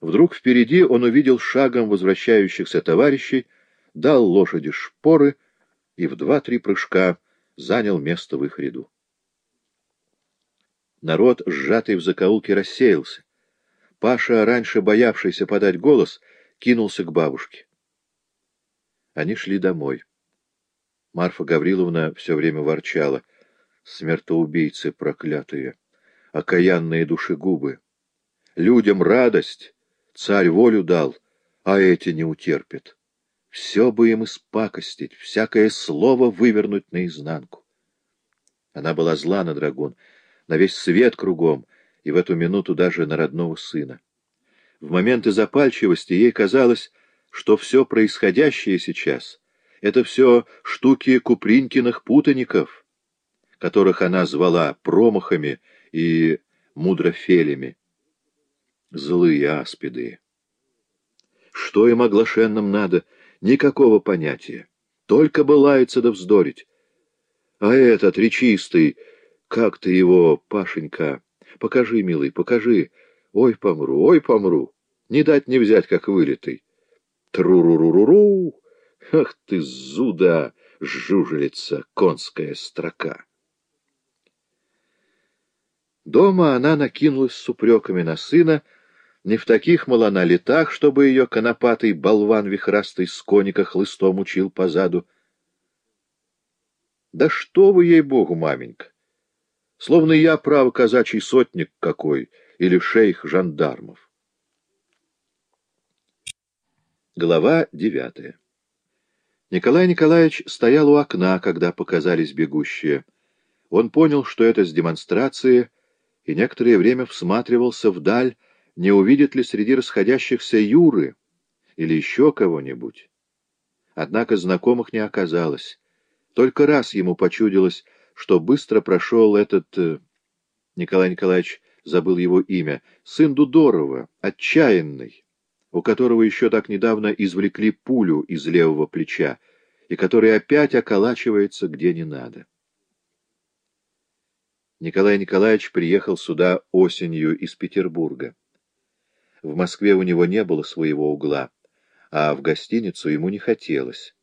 Вдруг впереди он увидел шагом возвращающихся товарищей, дал лошади шпоры и в два-три прыжка занял место в их ряду. Народ, сжатый в закоулке, рассеялся. Паша, раньше боявшийся подать голос, кинулся к бабушке. Они шли домой. Марфа Гавриловна все время ворчала. Смертоубийцы проклятые, окаянные душегубы. Людям радость, царь волю дал, а эти не утерпят. Все бы им испакостить, всякое слово вывернуть наизнанку. Она была зла на драгун, на весь свет кругом, и в эту минуту даже на родного сына. В моменты запальчивости ей казалось, что все происходящее сейчас — это все штуки Купринькиных путаников, которых она звала промахами и мудрофелями. Злые аспиды. Что им оглашенным надо? Никакого понятия. Только бы лаяться да вздорить. А этот, речистый, как ты его, Пашенька? Покажи, милый, покажи. Ой, помру, ой, помру. Не дать не взять, как вылитый. Тру-ру-ру-ру-ру! Ах ты, зуда, жужелица, конская строка! Дома она накинулась с упреками на сына, не в таких, мол, она летах, чтобы ее конопатый болван вихрастый с коника хлыстом учил позаду. Да что вы, ей-богу, маменька! Словно я, право, казачий сотник какой или шейх жандармов. Глава девятая Николай Николаевич стоял у окна, когда показались бегущие. Он понял, что это с демонстрации, и некоторое время всматривался вдаль, не увидит ли среди расходящихся Юры или еще кого-нибудь. Однако знакомых не оказалось. Только раз ему почудилось, что быстро прошел этот... Э, Николай Николаевич забыл его имя, сын Дудорова, отчаянный, у которого еще так недавно извлекли пулю из левого плеча, и который опять околачивается где не надо. Николай Николаевич приехал сюда осенью из Петербурга. В Москве у него не было своего угла, а в гостиницу ему не хотелось.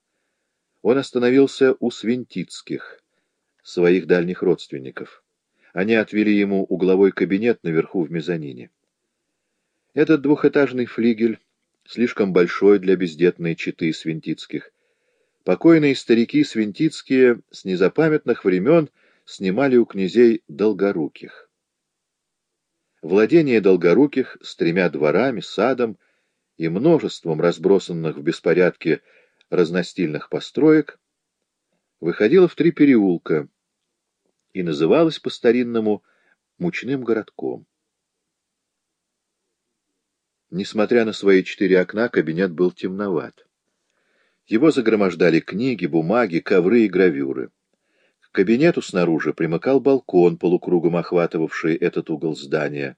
Он остановился у Свинтицких — своих дальних родственников. Они отвели ему угловой кабинет наверху в мезонине. Этот двухэтажный флигель, слишком большой для бездетной четы Свинтицких, покойные старики Свинтицкие с незапамятных времен снимали у князей Долгоруких. Владение Долгоруких с тремя дворами, садом и множеством разбросанных в беспорядке разностильных построек выходило в три переулка — и называлась по-старинному мучным городком. Несмотря на свои четыре окна, кабинет был темноват. Его загромождали книги, бумаги, ковры и гравюры. Кабинету снаружи примыкал балкон, полукругом охватывавший этот угол здания.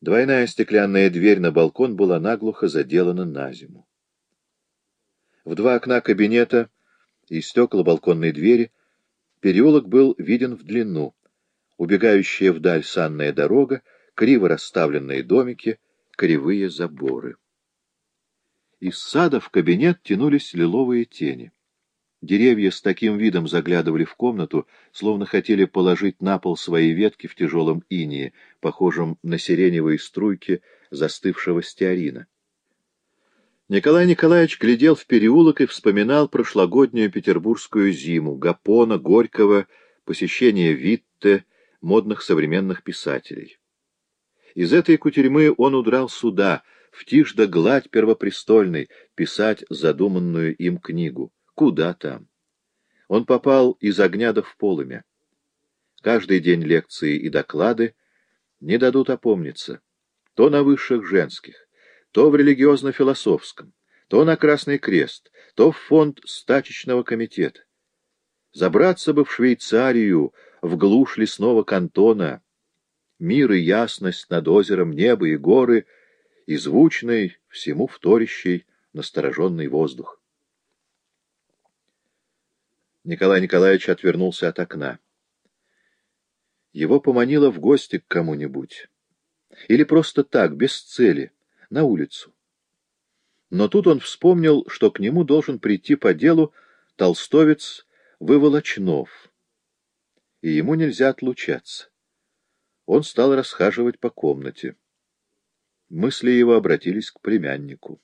Двойная стеклянная дверь на балкон была наглухо заделана на зиму. В два окна кабинета и стекла балконной двери Переулок был виден в длину. Убегающая вдаль санная дорога, криво расставленные домики, кривые заборы. Из сада в кабинет тянулись лиловые тени. Деревья с таким видом заглядывали в комнату, словно хотели положить на пол свои ветки в тяжелом инии, похожем на сиреневые струйки застывшего стеарина. Николай Николаевич глядел в переулок и вспоминал прошлогоднюю петербургскую зиму, Гапона, Горького, посещение Витте, модных современных писателей. Из этой кутерьмы он удрал сюда, в тишь да гладь первопрестольной, писать задуманную им книгу. Куда там? Он попал из огня до в полымя. Каждый день лекции и доклады не дадут опомниться. То на высших женских, то в религиозно-философском, то на Красный Крест, то в фонд стачечного комитета. Забраться бы в Швейцарию, в глушь лесного кантона, мир и ясность над озером, небо и горы, и звучный, всему вторящий, настороженный воздух. Николай Николаевич отвернулся от окна. Его поманило в гости к кому-нибудь. Или просто так, без цели — на улицу. Но тут он вспомнил, что к нему должен прийти по делу толстовец Выволочнов, и ему нельзя отлучаться. Он стал расхаживать по комнате. Мысли его обратились к племяннику.